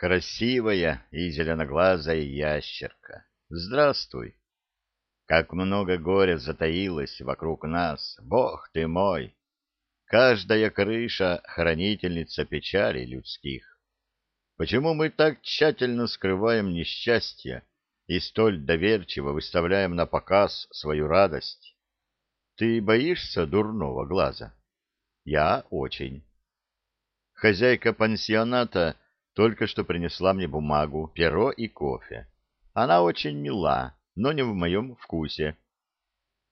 красивая и зеленоглазая ящерка, здравствуй. Как много горя затаилось вокруг нас, бог ты мой! Каждая крыша — хранительница печали людских. Почему мы так тщательно скрываем несчастье и столь доверчиво выставляем на показ свою радость? Ты боишься дурного глаза? Я очень. Хозяйка пансионата только что принесла мне бумагу, перо и кофе. Она очень мила, но не в моем вкусе.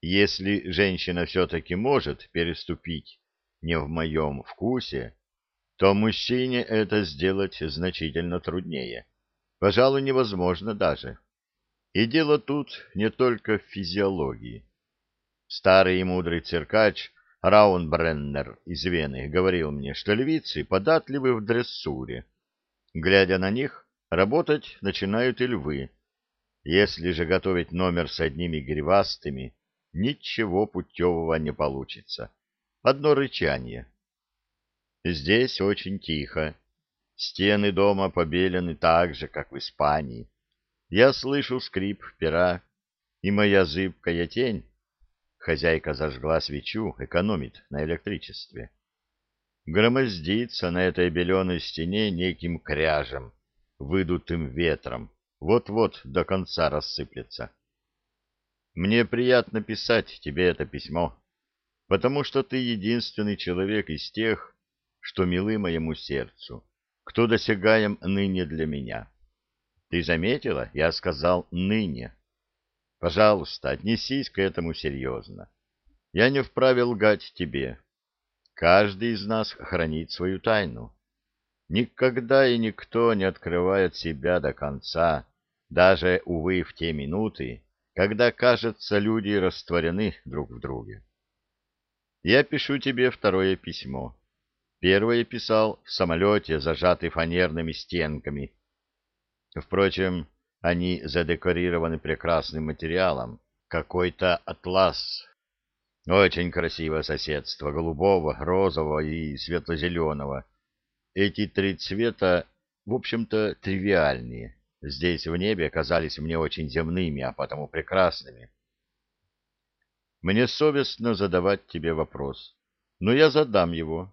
Если женщина все-таки может переступить не в моем вкусе, то мужчине это сделать значительно труднее. Пожалуй, невозможно даже. И дело тут не только в физиологии. Старый и мудрый циркач Раунбреннер из Вены говорил мне, что львицы податливы в дрессуре. Глядя на них, работать начинают и львы. Если же готовить номер с одними гривастыми, ничего путевого не получится. Одно рычание. Здесь очень тихо. Стены дома побелены так же, как в Испании. Я слышу скрип пера, и моя зыбкая тень Хозяйка зажгла свечу, экономит на электричестве. Громоздится на этой беленой стене неким кряжем, выдутым ветром, вот-вот до конца рассыплется. Мне приятно писать тебе это письмо, потому что ты единственный человек из тех, что милы моему сердцу, кто досягаем ныне для меня. Ты заметила? Я сказал «ныне». Пожалуйста, отнесись к этому серьезно. Я не вправе лгать тебе. Каждый из нас хранит свою тайну. Никогда и никто не открывает себя до конца, даже, увы, в те минуты, когда, кажется, люди растворены друг в друге. Я пишу тебе второе письмо. Первое писал в самолете, зажатый фанерными стенками. Впрочем, они задекорированы прекрасным материалом, какой-то атлас. Очень красивое соседство, голубого, розового и светло-зеленого. Эти три цвета, в общем-то, тривиальные. Здесь в небе казались мне очень земными, а потому прекрасными. Мне совестно задавать тебе вопрос, но я задам его,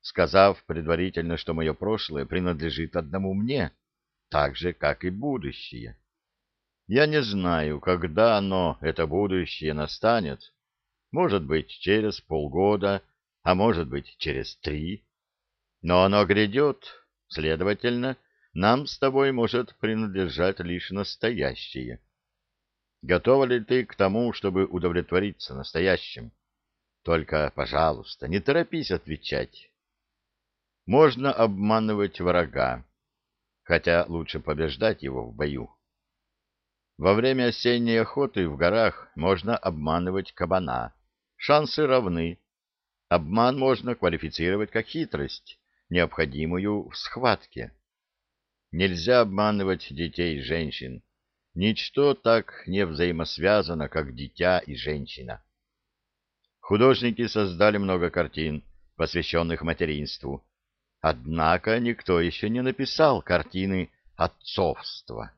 сказав предварительно, что мое прошлое принадлежит одному мне — так же, как и будущее. Я не знаю, когда оно, это будущее, настанет. Может быть, через полгода, а может быть, через три. Но оно грядет, следовательно, нам с тобой может принадлежать лишь настоящее. Готова ли ты к тому, чтобы удовлетвориться настоящим? Только, пожалуйста, не торопись отвечать. Можно обманывать врага, хотя лучше побеждать его в бою. Во время осенней охоты в горах можно обманывать кабана. Шансы равны. Обман можно квалифицировать как хитрость, необходимую в схватке. Нельзя обманывать детей и женщин. Ничто так не взаимосвязано, как дитя и женщина. Художники создали много картин, посвященных материнству, Однако никто еще не написал картины отцовства.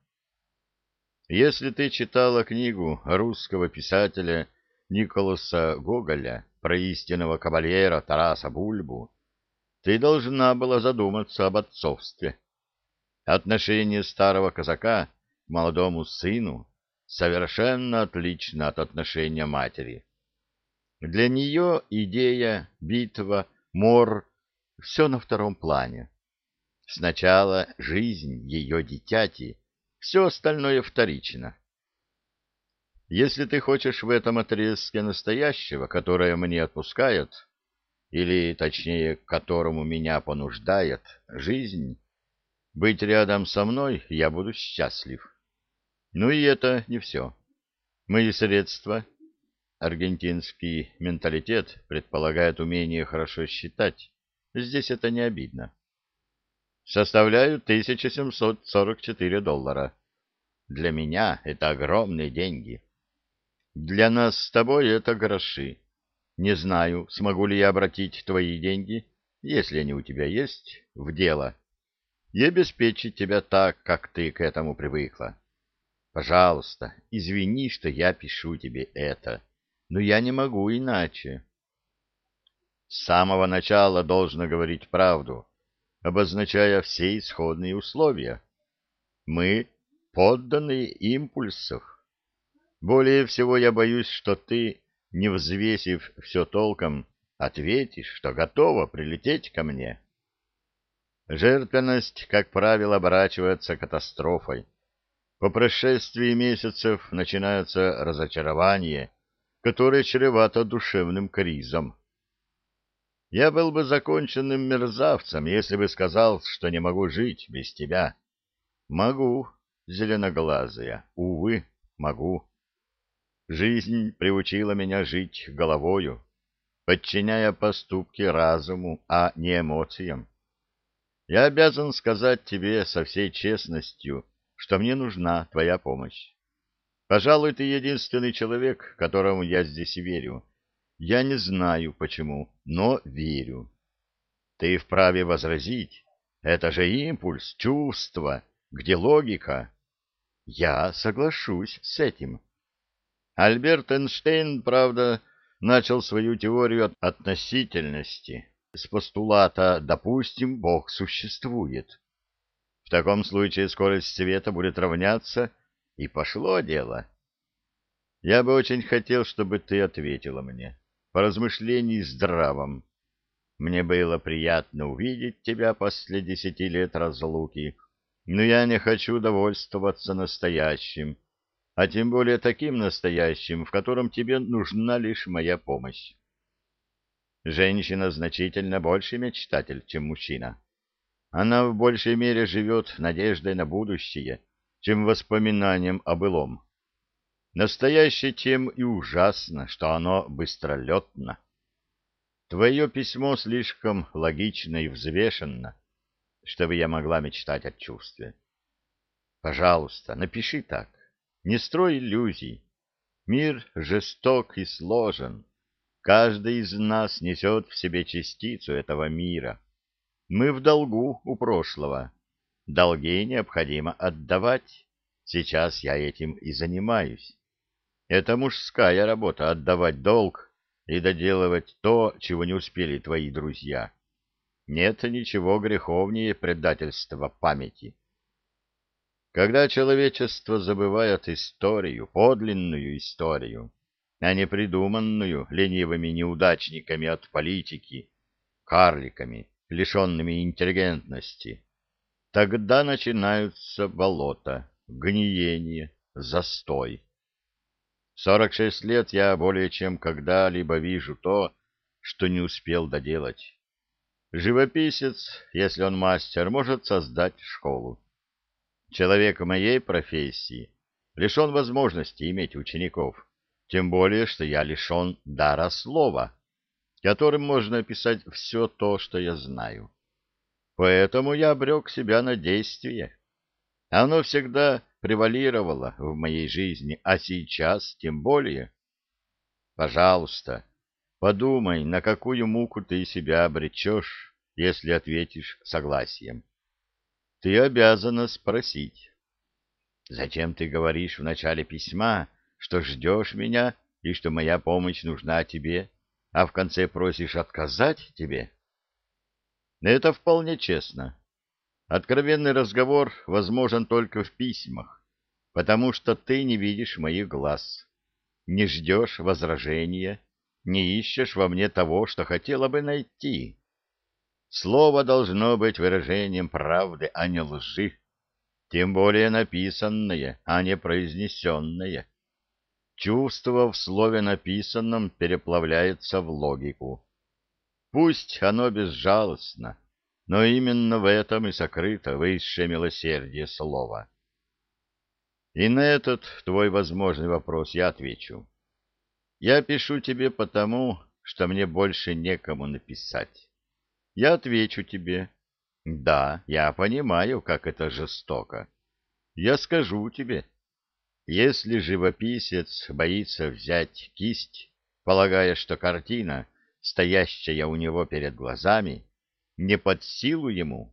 Если ты читала книгу русского писателя Николаса Гоголя про истинного кавалера Тараса Бульбу, ты должна была задуматься об отцовстве. Отношение старого казака к молодому сыну совершенно отлично от отношения матери. Для нее идея, битва, мор все на втором плане. Сначала жизнь ее дитяти, все остальное вторично. Если ты хочешь в этом отрезке настоящего, которое мне отпускает, или, точнее, которому меня понуждает жизнь, быть рядом со мной я буду счастлив. Ну и это не все. Мои средства, аргентинский менталитет предполагает умение хорошо считать, Здесь это не обидно. Составляют 1744 доллара. Для меня это огромные деньги. Для нас с тобой это гроши. Не знаю, смогу ли я обратить твои деньги, если они у тебя есть, в дело. и обеспечить тебя так, как ты к этому привыкла. Пожалуйста, извини, что я пишу тебе это, но я не могу иначе. С самого начала должно говорить правду, обозначая все исходные условия. Мы — подданные импульсов. Более всего я боюсь, что ты, не взвесив все толком, ответишь, что готова прилететь ко мне. Жертвенность, как правило, оборачивается катастрофой. По прошествии месяцев начинается разочарование, которое чревато душевным кризом. Я был бы законченным мерзавцем, если бы сказал, что не могу жить без тебя. Могу, зеленоглазая, увы, могу. Жизнь приучила меня жить головою, подчиняя поступки разуму, а не эмоциям. Я обязан сказать тебе со всей честностью, что мне нужна твоя помощь. Пожалуй, ты единственный человек, которому я здесь верю. Я не знаю почему, но верю. Ты вправе возразить. Это же импульс, чувство, где логика. Я соглашусь с этим. Альберт Эйнштейн, правда, начал свою теорию относительности с постулата «допустим, Бог существует». В таком случае скорость света будет равняться, и пошло дело. Я бы очень хотел, чтобы ты ответила мне, по размышлении здравом. Мне было приятно увидеть тебя после десяти лет разлуки, но я не хочу довольствоваться настоящим, а тем более таким настоящим, в котором тебе нужна лишь моя помощь. Женщина значительно больше мечтатель, чем мужчина. Она в большей мере живет надеждой на будущее, чем воспоминанием о былом. Настоящее тем и ужасно, что оно быстролетно. Твое письмо слишком логично и взвешенно, чтобы я могла мечтать о чувстве. Пожалуйста, напиши так. Не строй иллюзий. Мир жесток и сложен. Каждый из нас несет в себе частицу этого мира. Мы в долгу у прошлого. Долги необходимо отдавать. Сейчас я этим и занимаюсь. Это мужская работа — отдавать долг и доделывать то, чего не успели твои друзья. Нет ничего греховнее предательства памяти. Когда человечество забывает историю, подлинную историю, а не придуманную ленивыми неудачниками от политики, карликами, лишенными интеллигентности. Тогда начинаются болота, гниение, застой. Сорок шесть лет я более чем когда-либо вижу то, что не успел доделать. Живописец, если он мастер, может создать школу. Человек моей профессии лишен возможности иметь учеников тем более, что я лишен дара слова, которым можно описать все то, что я знаю. Поэтому я обрек себя на действие. Оно всегда превалировало в моей жизни, а сейчас тем более. Пожалуйста, подумай, на какую муку ты себя обречешь, если ответишь согласием. Ты обязана спросить. Зачем ты говоришь в начале письма, что ждешь меня и что моя помощь нужна тебе, а в конце просишь отказать тебе? Это вполне честно. Откровенный разговор возможен только в письмах, потому что ты не видишь моих глаз, не ждешь возражения, не ищешь во мне того, что хотела бы найти. Слово должно быть выражением правды, а не лжи, тем более написанное, а не произнесенное. Чувство в слове написанном переплавляется в логику. Пусть оно безжалостно, но именно в этом и сокрыто высшее милосердие слова. И на этот твой возможный вопрос я отвечу. Я пишу тебе потому, что мне больше некому написать. Я отвечу тебе. Да, я понимаю, как это жестоко. Я скажу тебе, если живописец боится взять кисть, полагая, что картина, стоящая у него перед глазами, не под силу ему,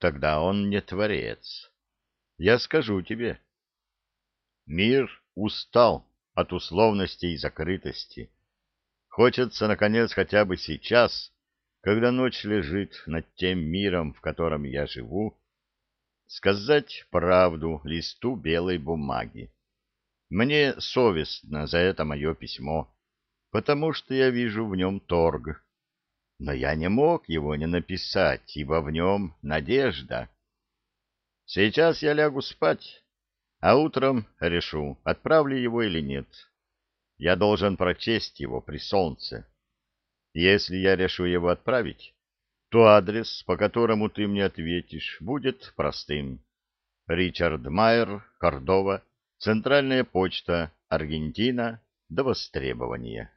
тогда он не творец. Я скажу тебе. Мир устал от условностей и закрытости. Хочется, наконец, хотя бы сейчас, когда ночь лежит над тем миром, в котором я живу, сказать правду листу белой бумаги. Мне совестно за это мое письмо, потому что я вижу в нем торг. Но я не мог его не написать, ибо в нем надежда. Сейчас я лягу спать, а утром решу, отправлю его или нет. Я должен прочесть его при солнце. Если я решу его отправить, то адрес, по которому ты мне ответишь, будет простым. Ричард Майер, Кордова, Центральная почта, Аргентина, до востребования.